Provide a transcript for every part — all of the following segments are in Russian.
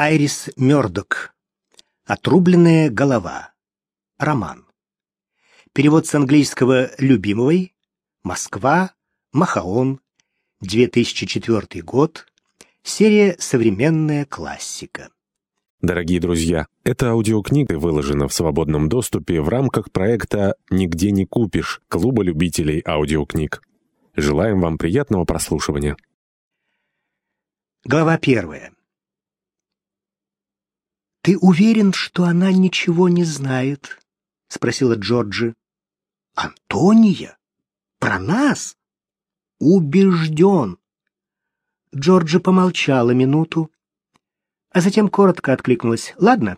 Айрис Мёрдок. Отрубленная голова. Роман. Перевод с английского «Любимовой». Москва. Махаон. 2004 год. Серия «Современная классика». Дорогие друзья, эта аудиокнига выложена в свободном доступе в рамках проекта «Нигде не купишь» Клуба любителей аудиокниг. Желаем вам приятного прослушивания. Глава первая. «Ты уверен, что она ничего не знает?» — спросила Джорджи. «Антония? Про нас?» «Убежден». Джорджи помолчала минуту, а затем коротко откликнулась. «Ладно».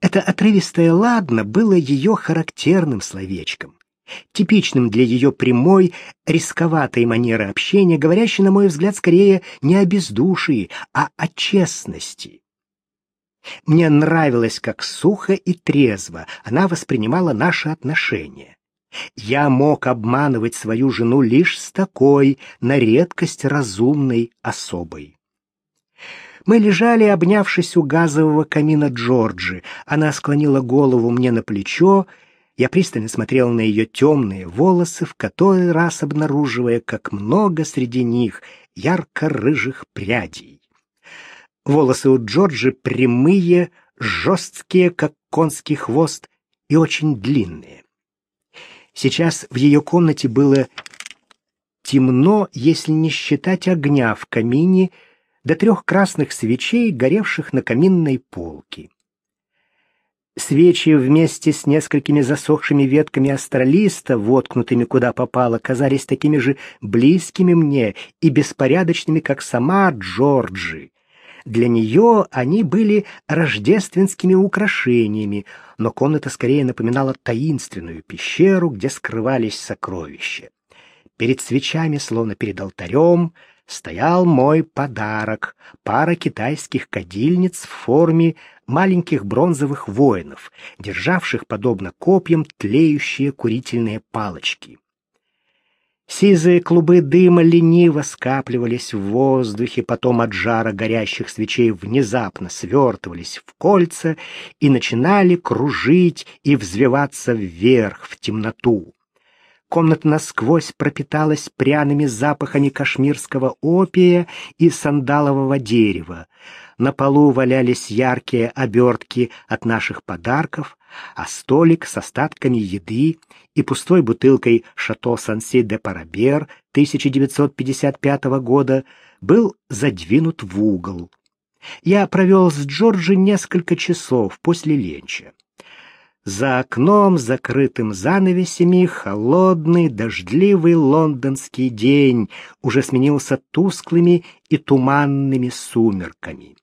Это отрывистое «ладно» было ее характерным словечком, типичным для ее прямой, рисковатой манеры общения, говорящей, на мой взгляд, скорее не о бездушии, а о честности. Мне нравилось, как сухо и трезво она воспринимала наши отношения. Я мог обманывать свою жену лишь с такой, на редкость разумной особой. Мы лежали, обнявшись у газового камина Джорджи. Она склонила голову мне на плечо. Я пристально смотрел на ее темные волосы, в который раз обнаруживая, как много среди них ярко-рыжих прядей. Волосы у Джорджи прямые, жесткие, как конский хвост, и очень длинные. Сейчас в ее комнате было темно, если не считать огня в камине, до трех красных свечей, горевших на каминной полке. Свечи вместе с несколькими засохшими ветками астролиста, воткнутыми куда попало, казались такими же близкими мне и беспорядочными, как сама Джорджи. Для нее они были рождественскими украшениями, но комната скорее напоминала таинственную пещеру, где скрывались сокровища. Перед свечами, словно перед алтарем, стоял мой подарок — пара китайских кадильниц в форме маленьких бронзовых воинов, державших, подобно копьям, тлеющие курительные палочки. Сизые клубы дыма лениво скапливались в воздухе, потом от жара горящих свечей внезапно свертывались в кольца и начинали кружить и взвиваться вверх в темноту. Комната насквозь пропиталась пряными запахами кашмирского опия и сандалового дерева. На полу валялись яркие обертки от наших подарков, а столик с остатками еды и пустой бутылкой «Шато Санси де Парабер» 1955 года был задвинут в угол. Я провел с Джорджи несколько часов после ленча. За окном, закрытым занавесями, холодный, дождливый лондонский день уже сменился тусклыми и туманными сумерками.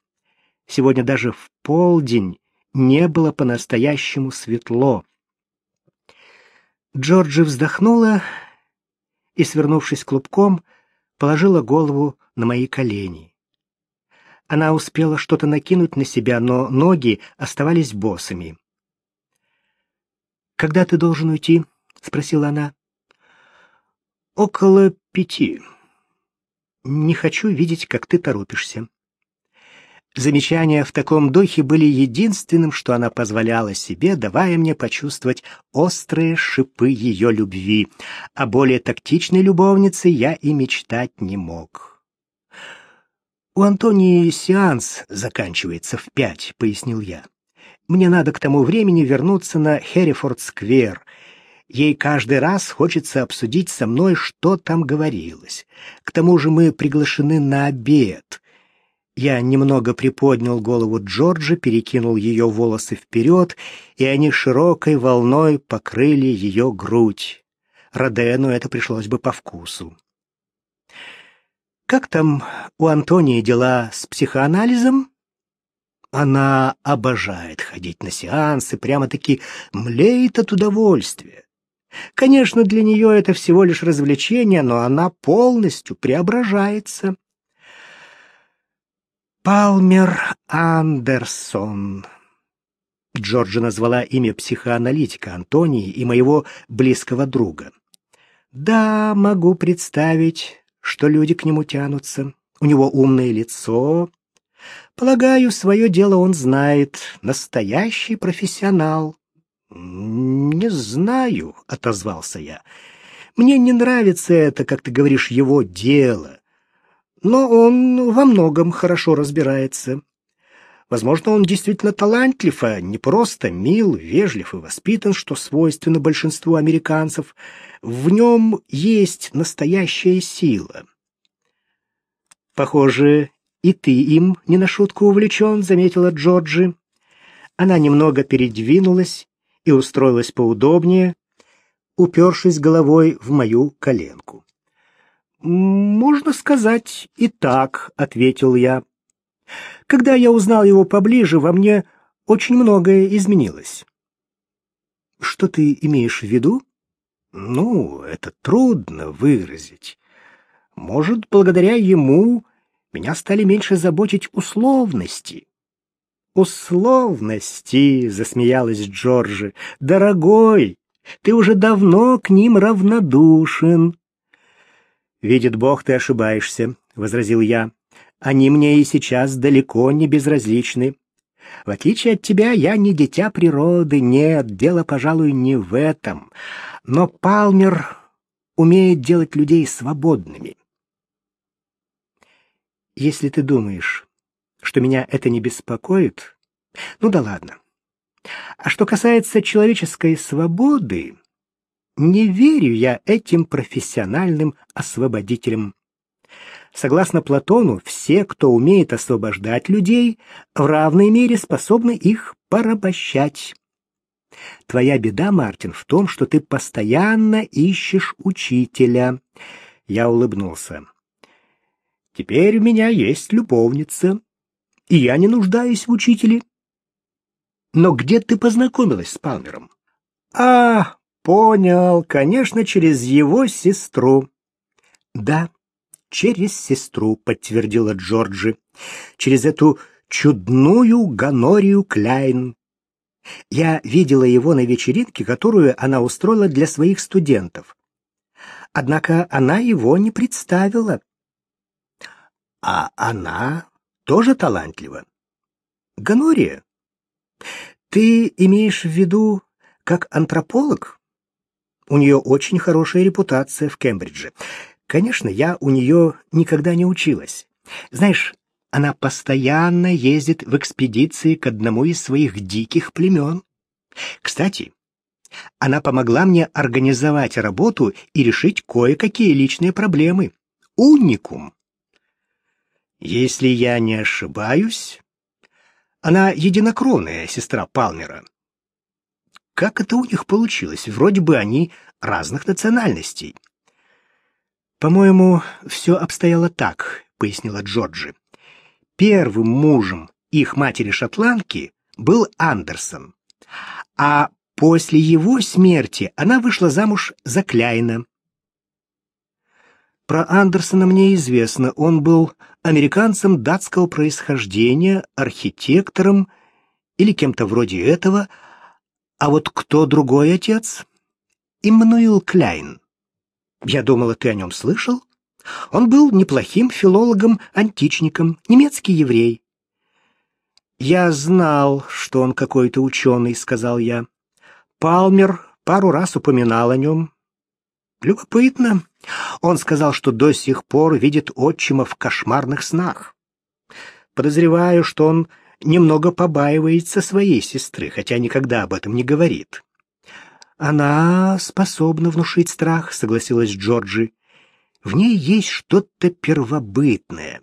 Сегодня даже в полдень не было по-настоящему светло. Джорджи вздохнула и, свернувшись клубком, положила голову на мои колени. Она успела что-то накинуть на себя, но ноги оставались босыми. «Когда ты должен уйти?» — спросила она. «Около пяти. Не хочу видеть, как ты торопишься». Замечания в таком духе были единственным, что она позволяла себе, давая мне почувствовать острые шипы ее любви. А более тактичной любовницы я и мечтать не мог. «У Антонии сеанс заканчивается в пять», — пояснил я. «Мне надо к тому времени вернуться на Херрифорд-сквер. Ей каждый раз хочется обсудить со мной, что там говорилось. К тому же мы приглашены на обед». Я немного приподнял голову Джорджа, перекинул ее волосы вперед, и они широкой волной покрыли ее грудь. Родену это пришлось бы по вкусу. «Как там у Антонии дела с психоанализом?» Она обожает ходить на сеансы, прямо-таки млеет от удовольствия. Конечно, для нее это всего лишь развлечение, но она полностью преображается. Палмер Андерсон. Джорджа назвала имя психоаналитика Антонии и моего близкого друга. Да, могу представить, что люди к нему тянутся. У него умное лицо, Полагаю, свое дело он знает, настоящий профессионал. Не знаю, отозвался я. Мне не нравится это, как ты говоришь, его дело. Но он во многом хорошо разбирается. Возможно, он действительно талантлив, а не просто мил, вежлив и воспитан, что свойственно большинству американцев. В нем есть настоящая сила. Похоже, и ты им не на шутку увлечен, заметила Джорджи. Она немного передвинулась и устроилась поудобнее, упершись головой в мою коленку. «Можно сказать и так», — ответил я. Когда я узнал его поближе, во мне очень многое изменилось. Что ты имеешь в виду? Ну, это трудно выразить. Может, благодаря ему меня стали меньше заботить условности. Условности, засмеялась Джорджи. Дорогой, ты уже давно к ним равнодушен. Видит Бог, ты ошибаешься, возразил я. Они мне и сейчас далеко не безразличны. В отличие от тебя, я не дитя природы, нет, дело, пожалуй, не в этом. Но Палмер умеет делать людей свободными. Если ты думаешь, что меня это не беспокоит, ну да ладно. А что касается человеческой свободы, не верю я этим профессиональным освободителям. Согласно Платону, все, кто умеет освобождать людей, в равной мере способны их порабощать. Твоя беда, Мартин, в том, что ты постоянно ищешь учителя. Я улыбнулся. Теперь у меня есть любовница, и я не нуждаюсь в учителе. Но где ты познакомилась с Палмером? А, понял, конечно, через его сестру. Да, через сестру, подтвердила Джорджи. Через эту чудную Ганорию Кляйн. Я видела его на вечеринке, которую она устроила для своих студентов. Однако она его не представила. А она тоже талантлива. Ганория, ты имеешь в виду как антрополог? У нее очень хорошая репутация в Кембридже. Конечно, я у нее никогда не училась. Знаешь, она постоянно ездит в экспедиции к одному из своих диких племен. Кстати, она помогла мне организовать работу и решить кое-какие личные проблемы. Уникум. Если я не ошибаюсь, она единокровная сестра Палмера. Как это у них получилось? Вроде бы они разных национальностей. «По-моему, все обстояло так», — пояснила Джорджи. «Первым мужем их матери-шотландки был Андерсон, а после его смерти она вышла замуж за Кляйна». Про Андерсона мне известно. Он был американцем датского происхождения, архитектором или кем-то вроде этого. А вот кто другой отец? Иммануил Кляйн. Я думала, ты о нем слышал? Он был неплохим филологом-античником, немецкий еврей. Я знал, что он какой-то ученый, сказал я. Палмер пару раз упоминал о нем. Любопытно. Он сказал, что до сих пор видит отчима в кошмарных снах. Подозреваю, что он немного побаивается своей сестры, хотя никогда об этом не говорит. Она способна внушить страх, согласилась Джорджи. В ней есть что-то первобытное.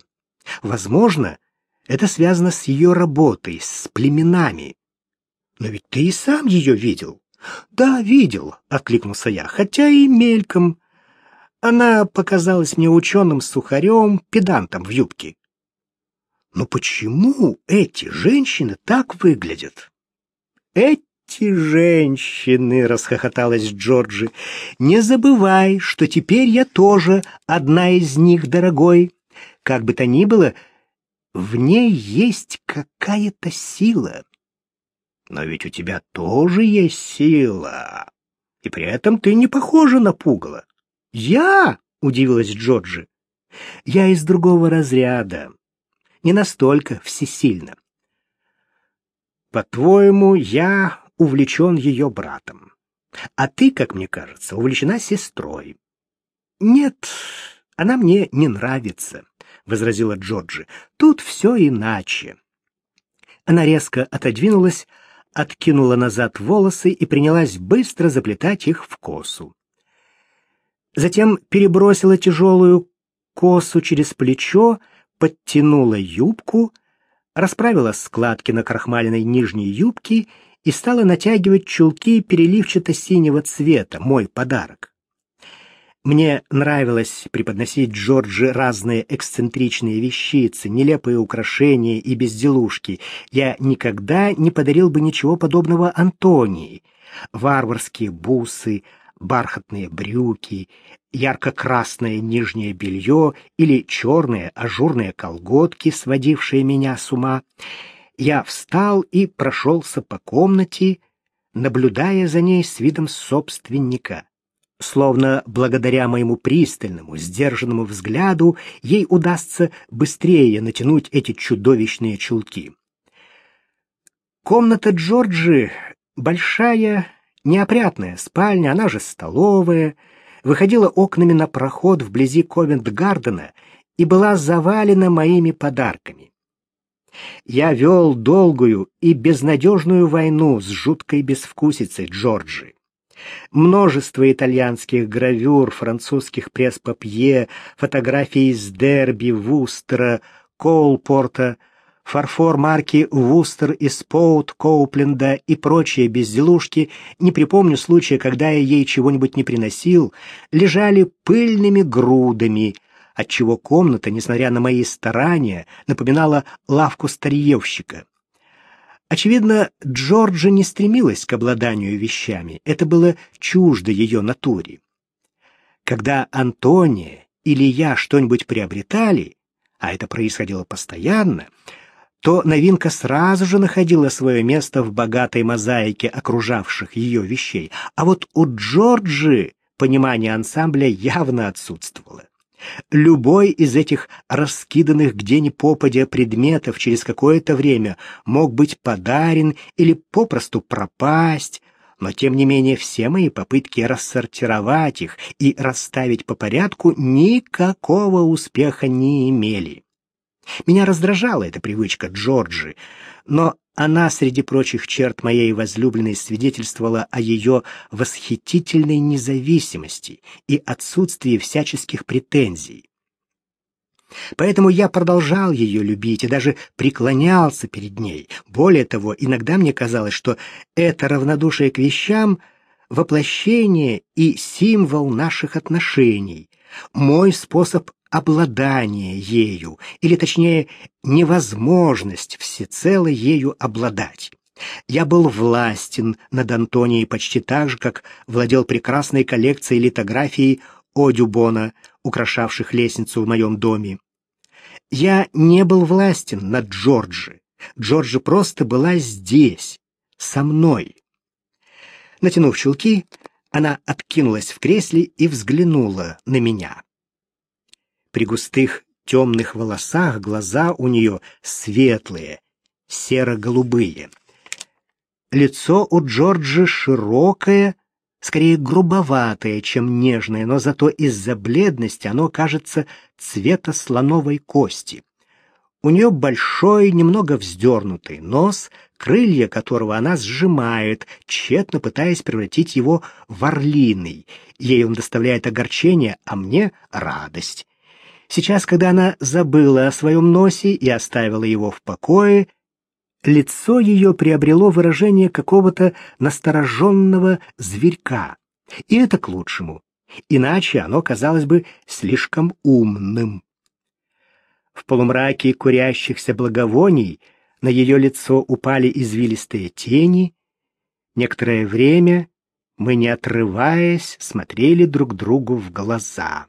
Возможно, это связано с ее работой, с племенами. Но ведь ты и сам ее видел. Да, видел, откликнулся я, хотя и мельком. Она показалась мне ученым сухарем, педантом в юбке. Но почему эти женщины так выглядят? Эти женщины!» — расхохоталась Джорджи. «Не забывай, что теперь я тоже одна из них, дорогой. Как бы то ни было, в ней есть какая-то сила. Но ведь у тебя тоже есть сила, и при этом ты не похожа на пугало». «Я?» — удивилась Джорджи. «Я из другого разряда. Не настолько всесильна. По-твоему, я увлечен ее братом. А ты, как мне кажется, увлечена сестрой. Нет, она мне не нравится, возразила Джорджи. Тут все иначе. Она резко отодвинулась, откинула назад волосы и принялась быстро заплетать их в косу. Затем перебросила тяжелую косу через плечо, подтянула юбку, расправила складки на крахмаленной нижней юбке и стала натягивать чулки переливчато-синего цвета, мой подарок. Мне нравилось преподносить Джорджи разные эксцентричные вещицы, нелепые украшения и безделушки. Я никогда не подарил бы ничего подобного Антонии. Варварские бусы, бархатные брюки, ярко-красное нижнее белье или черные ажурные колготки, сводившие меня с ума. Я встал и прошелся по комнате, наблюдая за ней с видом собственника. Словно благодаря моему пристальному, сдержанному взгляду ей удастся быстрее натянуть эти чудовищные чулки. Комната Джорджи большая, неопрятная спальня, она же столовая, выходила окнами на проход вблизи Ковент-Гардена и была завалена моими подарками. Я вел долгую и безнадежную войну с жуткой безвкусицей Джорджи. Множество итальянских гравюр, французских пресс-папье, фотографий из Дерби, Вустера, Коулпорта, фарфор марки Вустер и Споут, Коупленда и прочие безделушки, не припомню случая, когда я ей чего-нибудь не приносил, лежали пыльными грудами, отчего комната, несмотря на мои старания, напоминала лавку старьевщика. Очевидно, Джорджа не стремилась к обладанию вещами, это было чуждо ее натуре. Когда Антония или я что-нибудь приобретали, а это происходило постоянно, то новинка сразу же находила свое место в богатой мозаике окружавших ее вещей, а вот у Джорджи понимание ансамбля явно отсутствовало. Любой из этих раскиданных где ни попадя предметов через какое-то время мог быть подарен или попросту пропасть, но тем не менее все мои попытки рассортировать их и расставить по порядку никакого успеха не имели. Меня раздражала эта привычка Джорджи, но она среди прочих черт моей возлюбленной свидетельствовала о ее восхитительной независимости и отсутствии всяческих претензий. Поэтому я продолжал ее любить и даже преклонялся перед ней. Более того, иногда мне казалось, что это равнодушие к вещам — воплощение и символ наших отношений, мой способ обладание ею, или точнее невозможность всецело ею обладать. Я был властен над Антонией почти так же, как владел прекрасной коллекцией литографий Одюбона, украшавших лестницу в моем доме. Я не был властен над Джорджи. Джорджи просто была здесь, со мной. Натянув чулки, она откинулась в кресле и взглянула на меня. При густых темных волосах глаза у нее светлые, серо-голубые. Лицо у Джорджи широкое, скорее грубоватое, чем нежное, но зато из-за бледности оно кажется цвета слоновой кости. У нее большой, немного вздернутый нос, крылья которого она сжимает, тщетно пытаясь превратить его в орлиный. Ей он доставляет огорчение, а мне — радость. Сейчас, когда она забыла о своем носе и оставила его в покое, лицо ее приобрело выражение какого-то настороженного зверька. И это к лучшему. Иначе оно казалось бы слишком умным. В полумраке курящихся благовоний на ее лицо упали извилистые тени. Некоторое время мы, не отрываясь, смотрели друг другу в глаза.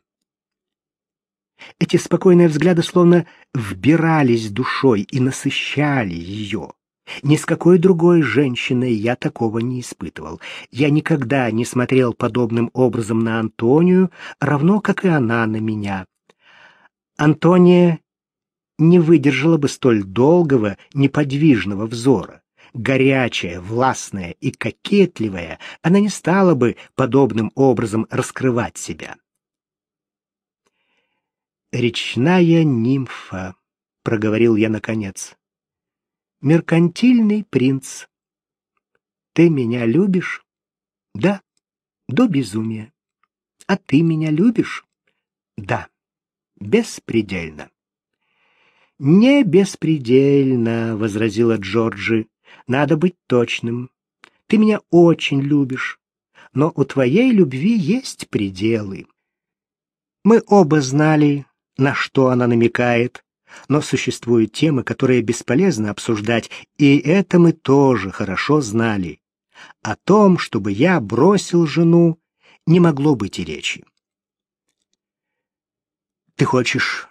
Эти спокойные взгляды словно вбирались душой и насыщали ее. Ни с какой другой женщиной я такого не испытывал. Я никогда не смотрел подобным образом на Антонию, равно как и она на меня. Антония не выдержала бы столь долгого, неподвижного взора. Горячая, властная и кокетливая, она не стала бы подобным образом раскрывать себя. «Речная нимфа», — проговорил я наконец. «Меркантильный принц. Ты меня любишь?» «Да, до безумия. А ты меня любишь?» «Да, беспредельно». «Не беспредельно», — возразила Джорджи. «Надо быть точным. Ты меня очень любишь, но у твоей любви есть пределы». Мы оба знали, на что она намекает, но существуют темы, которые бесполезно обсуждать, и это мы тоже хорошо знали. О том, чтобы я бросил жену, не могло быть и речи. «Ты хочешь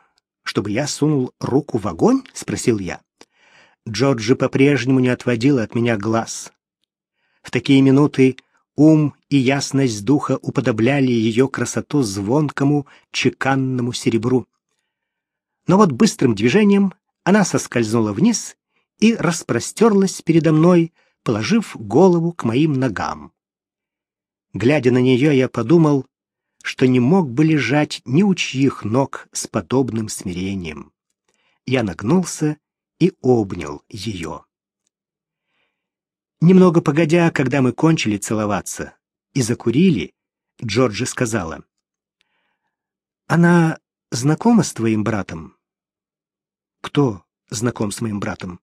чтобы я сунул руку в огонь?» — спросил я. Джорджи по-прежнему не отводила от меня глаз. В такие минуты ум и ясность духа уподобляли ее красоту звонкому чеканному серебру. Но вот быстрым движением она соскользнула вниз и распростерлась передо мной, положив голову к моим ногам. Глядя на нее, я подумал, что не мог бы лежать ни у чьих ног с подобным смирением. Я нагнулся и обнял ее. Немного погодя, когда мы кончили целоваться и закурили, Джорджи сказала. «Она знакома с твоим братом?» «Кто знаком с моим братом?»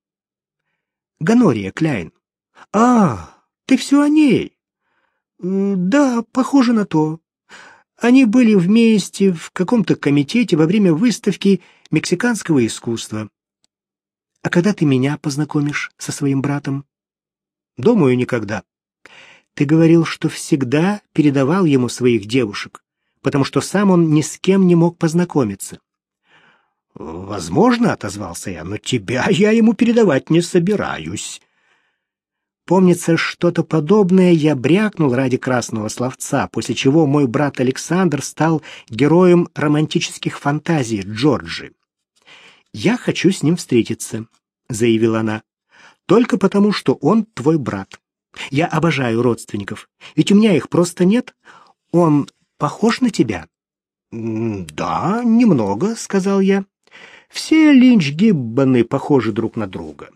«Ганория Кляйн». «А, ты все о ней?» «Да, похоже на то. Они были вместе в каком-то комитете во время выставки мексиканского искусства. А когда ты меня познакомишь со своим братом? Думаю, никогда. Ты говорил, что всегда передавал ему своих девушек, потому что сам он ни с кем не мог познакомиться. Возможно, отозвался я, но тебя я ему передавать не собираюсь. Помнится, что-то подобное я брякнул ради красного словца, после чего мой брат Александр стал героем романтических фантазий Джорджи. «Я хочу с ним встретиться», — заявила она, — «только потому, что он твой брат. Я обожаю родственников, ведь у меня их просто нет. Он похож на тебя?» «Да, немного», — сказал я. «Все Линч-Гиббоны похожи друг на друга».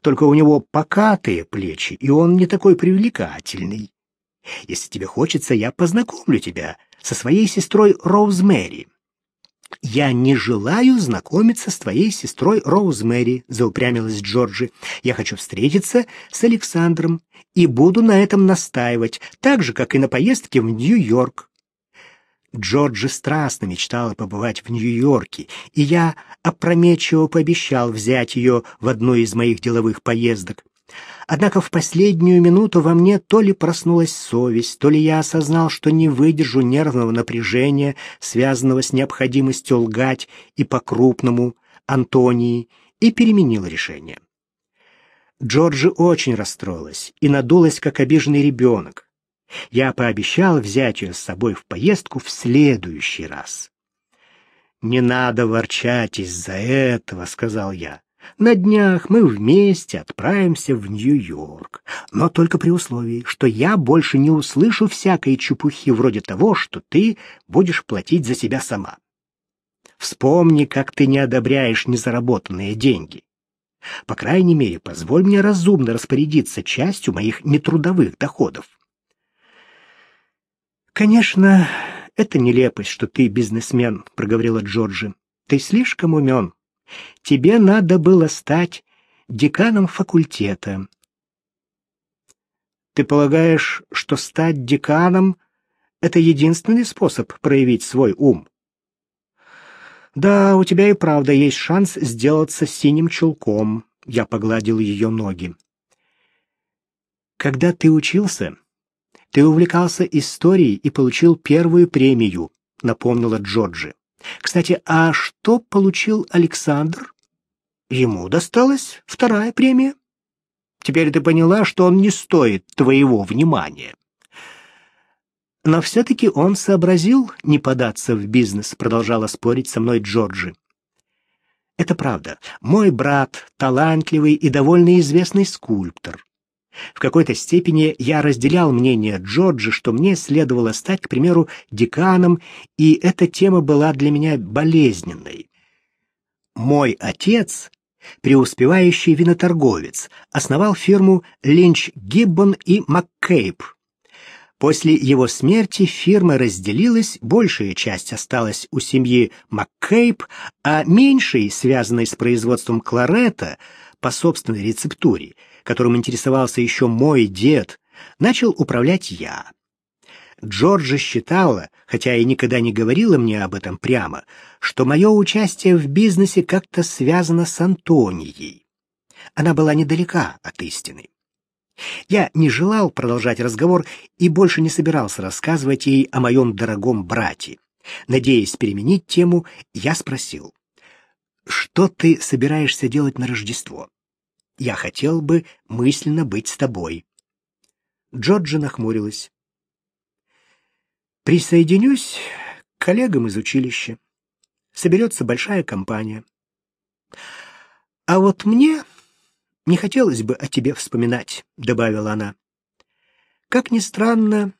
Только у него покатые плечи, и он не такой привлекательный. Если тебе хочется, я познакомлю тебя со своей сестрой Роузмэри. «Я не желаю знакомиться с твоей сестрой Роузмэри», — заупрямилась Джорджи. «Я хочу встретиться с Александром и буду на этом настаивать, так же, как и на поездке в Нью-Йорк. Джорджи страстно мечтала побывать в Нью-Йорке, и я опрометчиво пообещал взять ее в одну из моих деловых поездок. Однако в последнюю минуту во мне то ли проснулась совесть, то ли я осознал, что не выдержу нервного напряжения, связанного с необходимостью лгать и по-крупному Антонии, и переменил решение. Джорджи очень расстроилась и надулась, как обиженный ребенок. Я пообещал взять ее с собой в поездку в следующий раз. «Не надо ворчать из-за этого», — сказал я. «На днях мы вместе отправимся в Нью-Йорк, но только при условии, что я больше не услышу всякой чепухи вроде того, что ты будешь платить за себя сама. Вспомни, как ты не одобряешь незаработанные деньги. По крайней мере, позволь мне разумно распорядиться частью моих нетрудовых доходов. «Конечно, это нелепость, что ты бизнесмен», — проговорила Джорджи. «Ты слишком умен. Тебе надо было стать деканом факультета». «Ты полагаешь, что стать деканом — это единственный способ проявить свой ум?» «Да, у тебя и правда есть шанс сделаться синим чулком», — я погладил ее ноги. «Когда ты учился...» Ты увлекался историей и получил первую премию, напомнила Джорджи. Кстати, а что получил Александр? Ему досталась вторая премия. Теперь ты поняла, что он не стоит твоего внимания. Но все-таки он сообразил не податься в бизнес, продолжала спорить со мной Джорджи. Это правда. Мой брат — талантливый и довольно известный скульптор. В какой-то степени я разделял мнение Джорджа, что мне следовало стать, к примеру, деканом, и эта тема была для меня болезненной. Мой отец, преуспевающий виноторговец, основал фирму Линч Гиббон и МакКейб После его смерти фирма разделилась, большая часть осталась у семьи МакКейб, а меньшей, связанной с производством кларета, по собственной рецептуре, которым интересовался еще мой дед, начал управлять я. Джорджа считала, хотя и никогда не говорила мне об этом прямо, что мое участие в бизнесе как-то связано с Антонией. Она была недалека от истины. Я не желал продолжать разговор и больше не собирался рассказывать ей о моем дорогом брате. Надеясь переменить тему, я спросил, «Что ты собираешься делать на Рождество? Я хотел бы мысленно быть с тобой». Джорджи нахмурилась. «Присоединюсь к коллегам из училища. Соберется большая компания. А вот мне не хотелось бы о тебе вспоминать, добавила она. Как ни странно,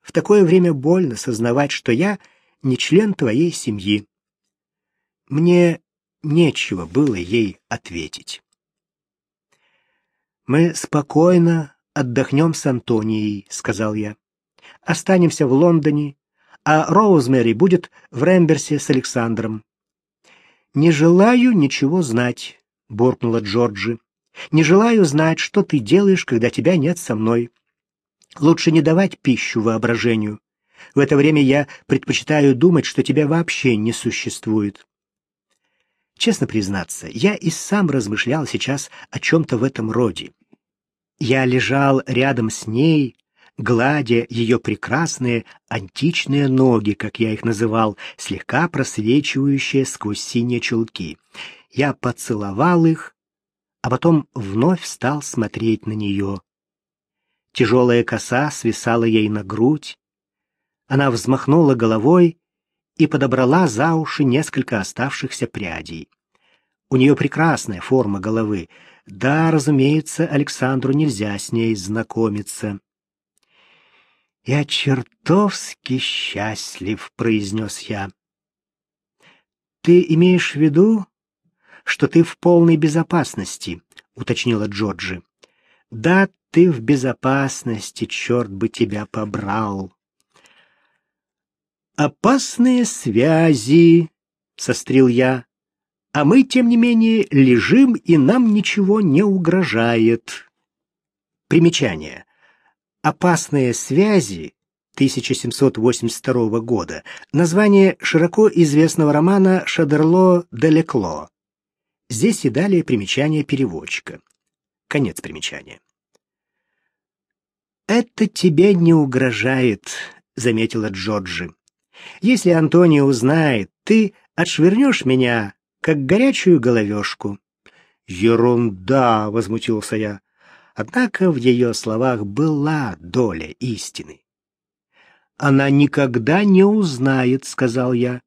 в такое время больно сознавать, что я не член твоей семьи. Мне нечего было ей ответить. Мы спокойно отдохнем с Антонией, сказал я. Останемся в Лондоне, а Роузмери будет в Ремберсе с Александром. Не желаю ничего знать, буркнула Джорджи. Не желаю знать, что ты делаешь, когда тебя нет со мной. Лучше не давать пищу воображению. В это время я предпочитаю думать, что тебя вообще не существует. Честно признаться, я и сам размышлял сейчас о чем-то в этом роде. Я лежал рядом с ней, гладя ее прекрасные античные ноги, как я их называл, слегка просвечивающие сквозь синие чулки. Я поцеловал их, а потом вновь стал смотреть на нее. Тяжелая коса свисала ей на грудь. Она взмахнула головой и подобрала за уши несколько оставшихся прядей. У нее прекрасная форма головы. Да, разумеется, Александру нельзя с ней знакомиться. «Я чертовски счастлив», — произнес я. «Ты имеешь в виду, что ты в полной безопасности», — уточнила Джорджи. «Да, ты в безопасности, черт бы тебя побрал». «Опасные связи», — сострил я, — «а мы, тем не менее, лежим, и нам ничего не угрожает». Примечание. «Опасные связи» 1782 года. Название широко известного романа Шадерло де Лекло. Здесь и далее примечание переводчика. Конец примечания. «Это тебе не угрожает», — заметила Джорджи. «Если Антонио узнает, ты отшвырнешь меня, как горячую головешку». «Ерунда!» — возмутился я. Однако в ее словах была доля истины. «Она никогда не узнает», — сказал я.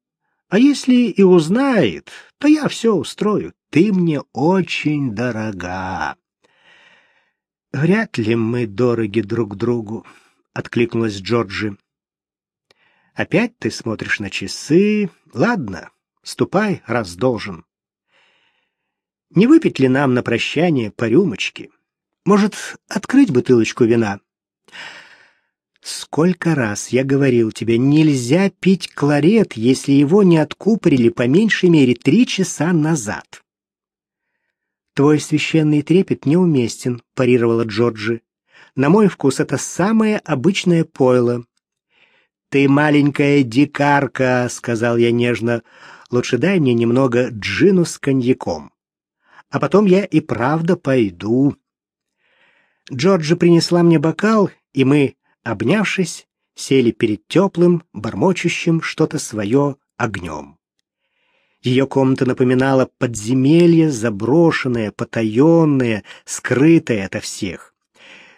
«А если и узнает, то я все устрою ты мне очень дорога. Вряд ли мы дороги друг другу, откликнулась Джорджи. Опять ты смотришь на часы. Ладно, ступай, раз должен. Не выпить ли нам на прощание по рюмочке? Может, открыть бутылочку вина? Сколько раз я говорил тебе, нельзя пить кларет, если его не откупорили по меньшей мере три часа назад. Твой священный трепет неуместен, парировала Джорджи. На мой вкус это самое обычное пойло. Ты маленькая дикарка, сказал я нежно. Лучше дай мне немного джину с коньяком. А потом я и правда пойду. Джорджи принесла мне бокал, и мы, обнявшись, сели перед теплым, бормочущим что-то свое огнем. Ее комната напоминала подземелье, заброшенное, потаенное, скрытое ото всех.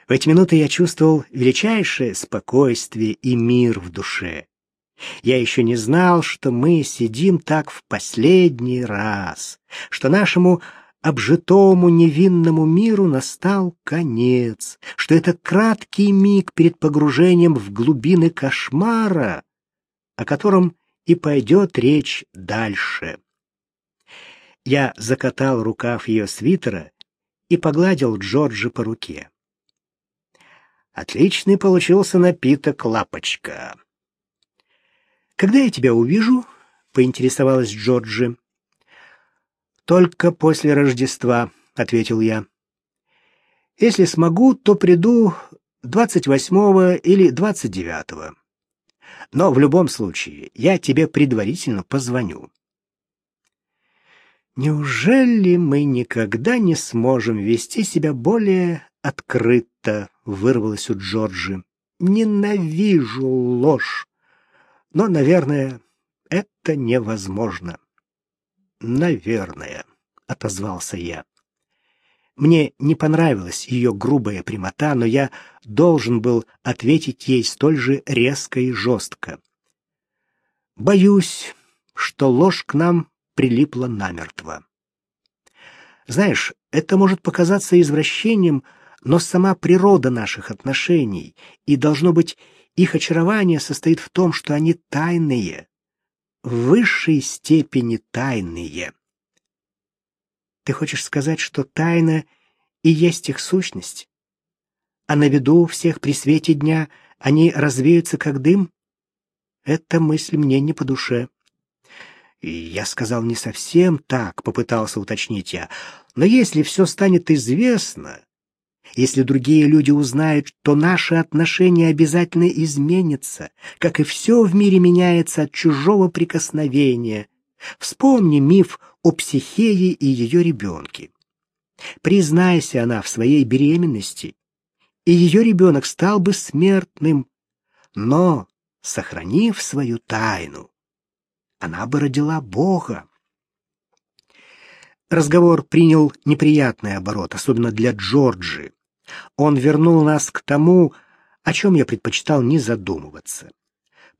В эти минуты я чувствовал величайшее спокойствие и мир в душе. Я еще не знал, что мы сидим так в последний раз, что нашему обжитому невинному миру настал конец, что это краткий миг перед погружением в глубины кошмара, о котором и пойдет речь дальше. Я закатал рукав ее свитера и погладил Джорджи по руке. Отличный получился напиток лапочка. Когда я тебя увижу? поинтересовалась Джорджи. Только после Рождества, ответил я. Если смогу, то приду 28 или 29. Но в любом случае, я тебе предварительно позвоню. Неужели мы никогда не сможем вести себя более открыто, вырвалось у Джорджи. Ненавижу ложь. Но, наверное, это невозможно. Наверное, отозвался я. Мне не понравилась ее грубая прямота, но я должен был ответить ей столь же резко и жестко. Боюсь, что ложь к нам прилипла намертво. Знаешь, это может показаться извращением, но сама природа наших отношений, и должно быть, их очарование состоит в том, что они тайные, в высшей степени тайные. Ты хочешь сказать, что тайна и есть их сущность? А на виду всех при свете дня они развеются как дым? Эта мысль мне не по душе. И я сказал не совсем так, попытался уточнить я. Но если все станет известно, если другие люди узнают, то наши отношения обязательно изменятся, как и все в мире меняется от чужого прикосновения. Вспомни миф о психее и ее ребенке. Признайся она в своей беременности, и ее ребенок стал бы смертным, но, сохранив свою тайну, она бы родила Бога. Разговор принял неприятный оборот, особенно для Джорджи. Он вернул нас к тому, о чем я предпочитал не задумываться.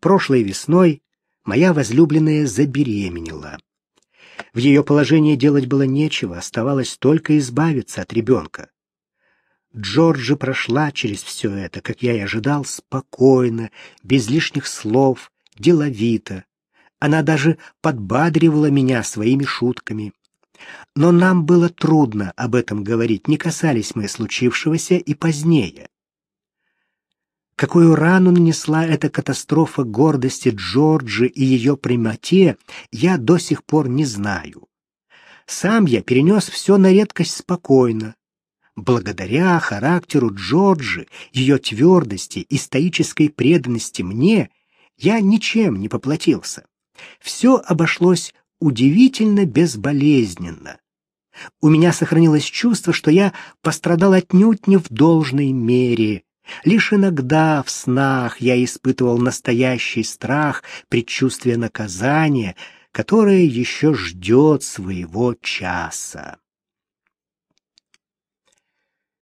Прошлой весной моя возлюбленная забеременела. В ее положении делать было нечего, оставалось только избавиться от ребенка. Джорджи прошла через все это, как я и ожидал, спокойно, без лишних слов, деловито. Она даже подбадривала меня своими шутками. Но нам было трудно об этом говорить, не касались мы случившегося и позднее. Какую рану нанесла эта катастрофа гордости Джорджи и ее прямоте, я до сих пор не знаю. Сам я перенес все на редкость спокойно. Благодаря характеру Джорджи, ее твердости и стоической преданности мне, я ничем не поплатился. Все обошлось удивительно безболезненно. У меня сохранилось чувство, что я пострадал отнюдь не в должной мере. Лишь иногда в снах я испытывал настоящий страх, предчувствие наказания, которое еще ждет своего часа.